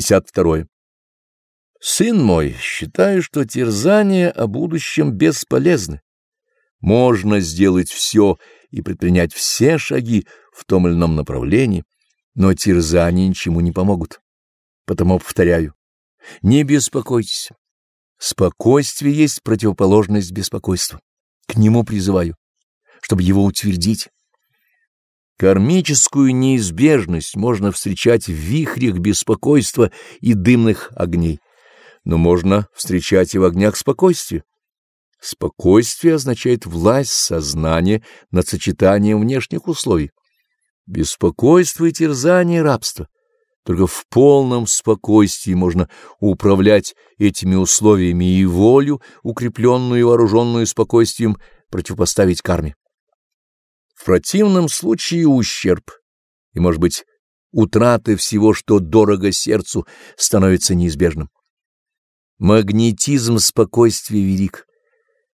52. Сын мой, считаю, что терзания о будущем бесполезны. Можно сделать все и предпринять все шаги в том или ином направлении, но терзания ничему не помогут. Потому повторяю, не беспокойтесь. Спокойствие есть противоположность беспокойству. К нему призываю, чтобы его утвердить. Кармическую неизбежность можно встречать в вихрях беспокойства и дымных огней, но можно встречать и в огнях спокойствия. Спокойствие означает власть сознания над сочетанием внешних условий. Беспокойство и терзание — рабство. Только в полном спокойствии можно управлять этими условиями и волю, укрепленную и вооруженную спокойствием, противопоставить карме. В противном случае ущерб, и, может быть, утраты всего, что дорого сердцу, становится неизбежным. Магнетизм спокойствия велик.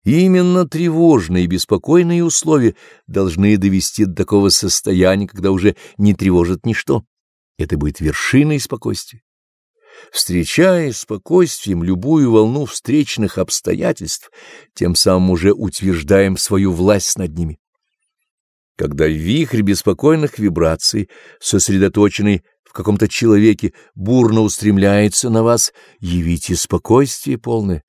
Именно тревожные и беспокойные условия должны довести до такого состояния, когда уже не тревожит ничто. Это будет вершиной спокойствия. Встречая спокойствием любую волну встречных обстоятельств, тем самым уже утверждаем свою власть над ними. Когда вихрь беспокойных вибраций, сосредоточенный в каком-то человеке, бурно устремляется на вас, явите спокойствие полное,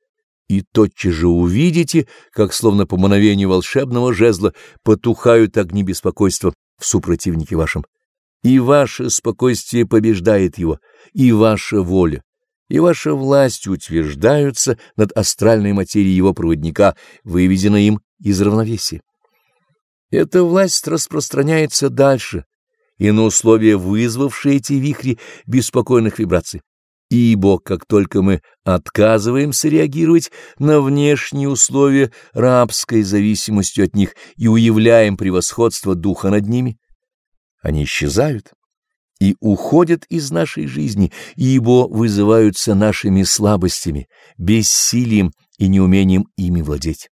и тотчас же увидите, как словно по мановению волшебного жезла потухают огни беспокойства в супротивнике вашем. И ваше спокойствие побеждает его, и ваша воля, и ваша власть утверждаются над астральной материей его проводника, выведена им из равновесия. Эта власть распространяется дальше и на условия, вызвавшие эти вихри беспокойных вибраций. Ибо как только мы отказываемся реагировать на внешние условия рабской зависимостью от них и уявляем превосходство духа над ними, они исчезают и уходят из нашей жизни, ибо вызываются нашими слабостями, бессилием и неумением ими владеть.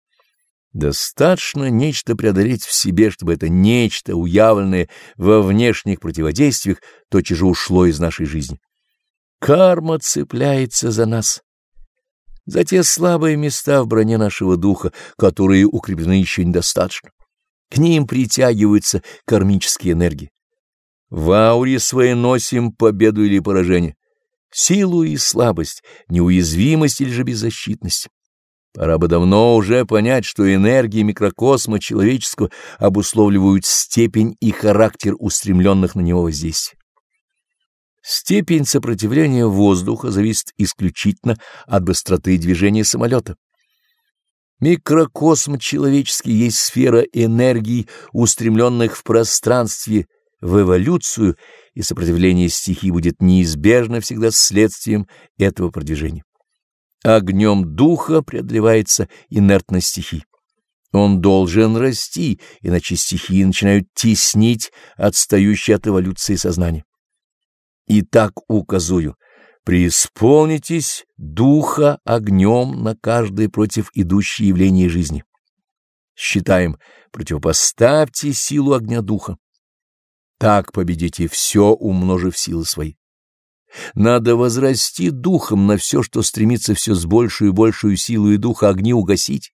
Достаточно нечто преодолеть в себе, чтобы это нечто, уявленное во внешних противодействиях, тотчас же ушло из нашей жизни. Карма цепляется за нас, за те слабые места в броне нашего духа, которые укреплены еще недостаточно. К ним притягиваются кармические энергии. В ауре своей носим победу или поражение, силу и слабость, неуязвимость или же беззащитность. Пора бы давно уже понять, что энергии микрокосма человеческого обусловливают степень и характер устремленных на него воздействий. Степень сопротивления воздуха зависит исключительно от быстроты движения самолета. Микрокосм человеческий есть сфера энергий, устремленных в пространстве в эволюцию, и сопротивление стихий будет неизбежно всегда следствием этого продвижения. Огнем духа преодолевается инертность стихий. Он должен расти, иначе стихии начинают теснить отстающие от эволюции сознание. И так указую, преисполнитесь духа огнем на каждое против идущее явление жизни. Считаем, противопоставьте силу огня духа. Так победите все, умножив силы свои. Надо возрасти духом на все, что стремится все с большей и большей силой духа огни угасить.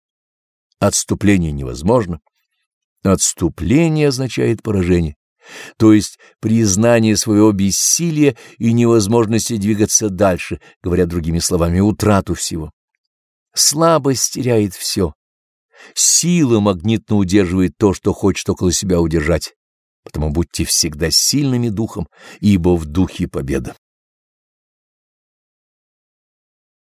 Отступление невозможно. Отступление означает поражение, то есть признание своего бессилия и невозможности двигаться дальше, говоря другими словами, утрату всего. Слабость теряет все. Сила магнитно удерживает то, что хочет около себя удержать. Потому будьте всегда сильными духом, ибо в духе победа.